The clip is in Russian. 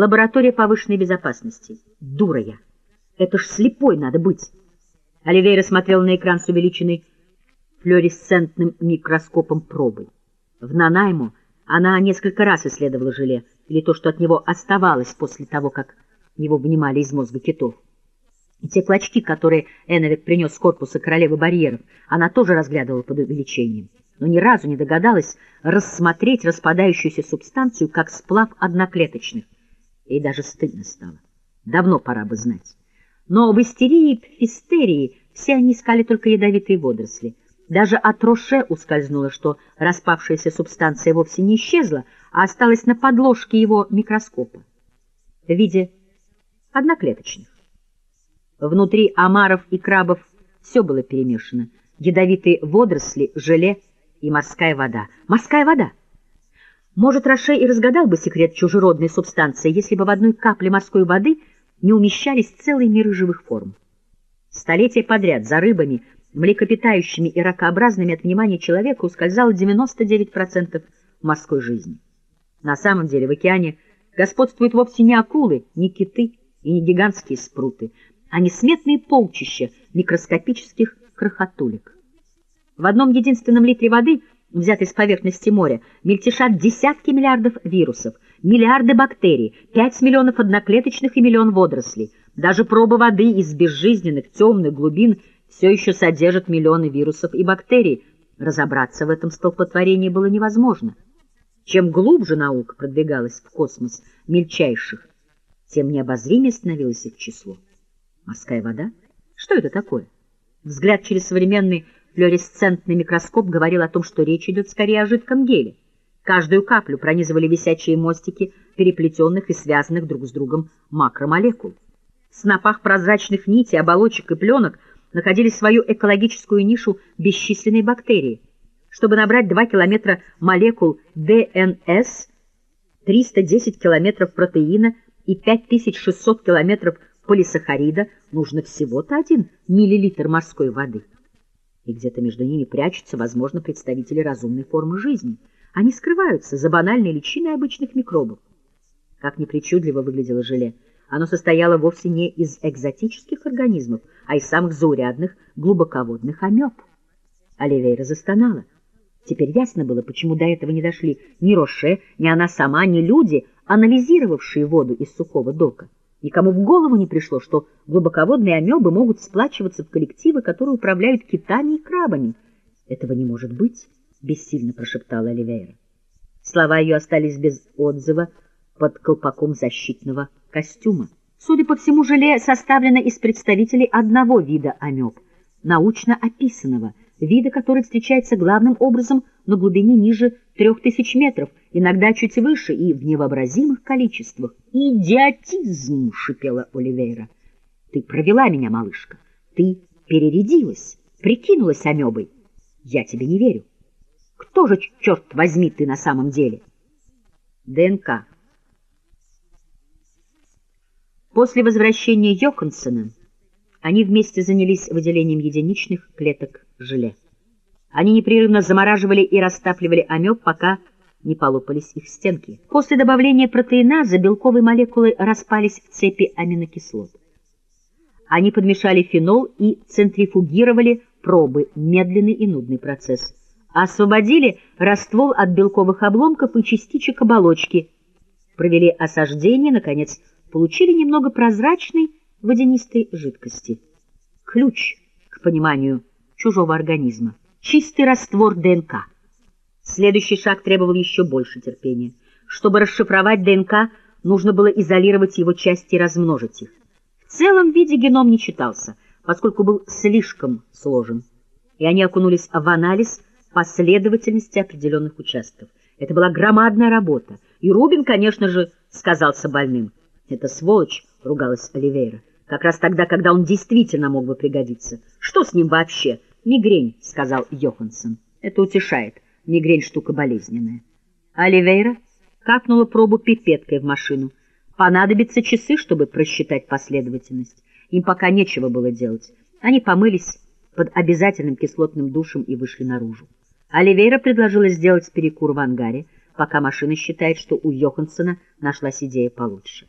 Лаборатория повышенной безопасности. Дура я. Это ж слепой надо быть. Оливейра смотрел на экран с увеличенной флуоресцентным микроскопом пробой. В Нанайму она несколько раз исследовала желе, или то, что от него оставалось после того, как его вынимали из мозга китов. И те клочки, которые Эновик принес с корпуса королевы барьеров, она тоже разглядывала под увеличением, но ни разу не догадалась рассмотреть распадающуюся субстанцию как сплав одноклеточных. Ей даже стыдно стало. Давно пора бы знать. Но в истерии и пфистерии все они искали только ядовитые водоросли. Даже от Роше ускользнуло, что распавшаяся субстанция вовсе не исчезла, а осталась на подложке его микроскопа в виде одноклеточных. Внутри омаров и крабов все было перемешано. Ядовитые водоросли, желе и морская вода. Морская вода! Может, Роше и разгадал бы секрет чужеродной субстанции, если бы в одной капле морской воды не умещались целые миры живых форм. Столетия подряд за рыбами, млекопитающими и ракообразными от внимания человека ускользало 99% морской жизни. На самом деле в океане господствуют вовсе не акулы, не киты и не гигантские спруты, а несметные полчища микроскопических крохотулек. В одном единственном литре воды, взятой с поверхности моря, мельтешат десятки миллиардов вирусов, миллиарды бактерий, 5 миллионов одноклеточных и миллион водорослей. Даже проба воды из безжизненных темных глубин все еще содержит миллионы вирусов и бактерий. Разобраться в этом столпотворении было невозможно. Чем глубже наука продвигалась в космос мельчайших, тем необозримее становилось их число. Морская вода? Что это такое? Взгляд через современный флуоресцентный микроскоп говорил о том, что речь идет скорее о жидком геле. Каждую каплю пронизывали висячие мостики переплетенных и связанных друг с другом макромолекул. В снопах прозрачных нитей, оболочек и пленок находили свою экологическую нишу бесчисленные бактерии — чтобы набрать 2 километра молекул ДНС, 310 километров протеина и 5600 километров полисахарида, нужно всего-то один миллилитр морской воды. И где-то между ними прячутся, возможно, представители разумной формы жизни. Они скрываются за банальной личиной обычных микробов. Как непричудливо выглядело желе. Оно состояло вовсе не из экзотических организмов, а из самых заурядных глубоководных амеб. Оливейра застонала. Теперь ясно было, почему до этого не дошли ни Роше, ни она сама, ни люди, анализировавшие воду из сухого дока. Никому в голову не пришло, что глубоководные амебы могут сплачиваться в коллективы, которые управляют китами и крабами. «Этого не может быть», — бессильно прошептала Оливейра. Слова ее остались без отзыва под колпаком защитного костюма. Судя по всему, желе составлено из представителей одного вида амеб, научно описанного — вида, который встречается главным образом на глубине ниже трех тысяч метров, иногда чуть выше и в невообразимых количествах. «Идиотизм!» — шипела Оливейра. «Ты провела меня, малышка. Ты перерядилась, прикинулась амебой. Я тебе не верю. Кто же, черт возьми, ты на самом деле?» ДНК. После возвращения Йоконсона они вместе занялись выделением единичных клеток желе. Они непрерывно замораживали и растапливали амеб, пока не полопались их стенки. После добавления протеиназа белковые молекулы распались в цепи аминокислот. Они подмешали фенол и центрифугировали пробы, медленный и нудный процесс. Освободили раствол от белковых обломков и частичек оболочки, провели осаждение, наконец, получили немного прозрачной водянистой жидкости. Ключ к пониманию чужого организма. Чистый раствор ДНК. Следующий шаг требовал еще больше терпения. Чтобы расшифровать ДНК, нужно было изолировать его части и размножить их. В целом виде геном не читался, поскольку был слишком сложен, и они окунулись в анализ последовательности определенных участков. Это была громадная работа, и Рубин, конечно же, сказался больным. «Это сволочь», — ругалась Оливейра, — «как раз тогда, когда он действительно мог бы пригодиться. Что с ним вообще?» «Мигрень», — сказал Йоханссон. «Это утешает. Мигрень — штука болезненная». Оливейра капнула пробу пипеткой в машину. Понадобится часы, чтобы просчитать последовательность. Им пока нечего было делать. Они помылись под обязательным кислотным душем и вышли наружу. Оливейра предложила сделать перекур в ангаре, пока машина считает, что у Йоханссона нашлась идея получше.